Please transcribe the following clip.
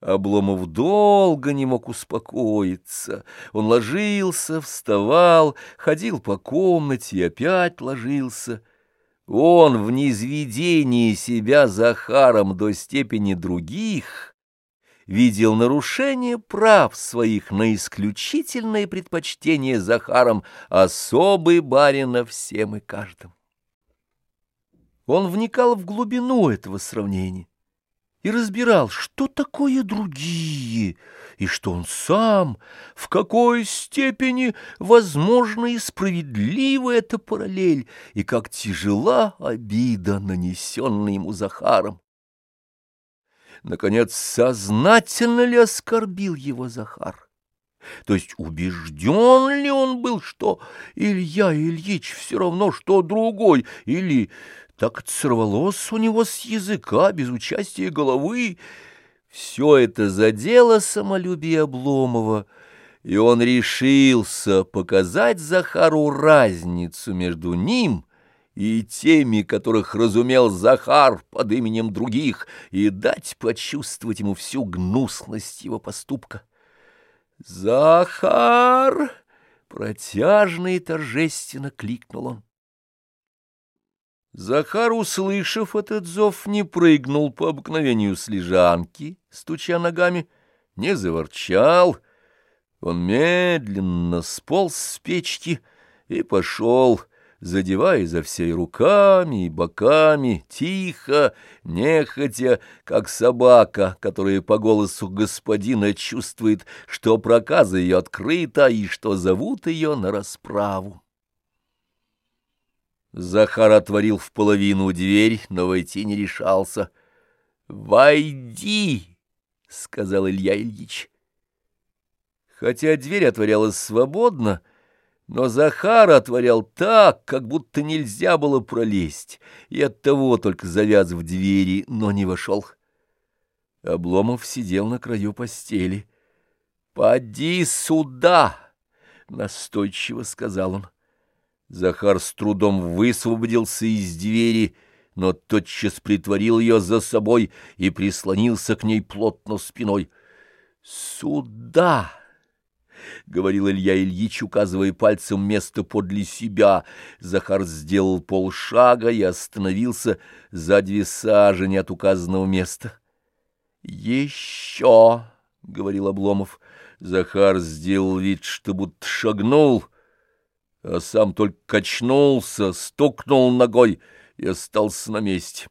Обломов долго не мог успокоиться. Он ложился, вставал, ходил по комнате и опять ложился. Он в низведении себя Захаром до степени других видел нарушение прав своих на исключительное предпочтение Захаром особый барина всем и каждым. Он вникал в глубину этого сравнения и разбирал, что такое другие, и что он сам, в какой степени возможна и справедлива эта параллель, и как тяжела обида, нанесенная ему Захаром. Наконец, сознательно ли оскорбил его Захар? То есть убежден ли он был, что Илья Ильич все равно, что другой, или так сорвалось у него с языка без участия головы. Все это задело самолюбие Обломова, и он решился показать Захару разницу между ним и теми, которых разумел Захар под именем других, и дать почувствовать ему всю гнусность его поступка. «Захар!» — протяжно и торжественно кликнул он. Захар, услышав этот зов, не прыгнул по обыкновению с лежанки, стуча ногами, не заворчал. Он медленно сполз с печки и пошел, задевая за всей руками и боками, тихо, нехотя, как собака, которая по голосу господина чувствует, что проказа ее открыта и что зовут ее на расправу. Захар отворил в половину дверь, но войти не решался. «Войди!» — сказал Илья Ильич. Хотя дверь отворялась свободно, но Захар отворял так, как будто нельзя было пролезть, и оттого только завяз в двери, но не вошел. Обломов сидел на краю постели. «Поди сюда!» — настойчиво сказал он. Захар с трудом высвободился из двери, но тотчас притворил ее за собой и прислонился к ней плотно спиной. «Сюда!» — говорил Илья Ильич, указывая пальцем место подле себя. Захар сделал полшага и остановился за две сажени от указанного места. «Еще!» — говорил Обломов. Захар сделал вид, что будто шагнул — а сам только качнулся, стукнул ногой и остался на месте.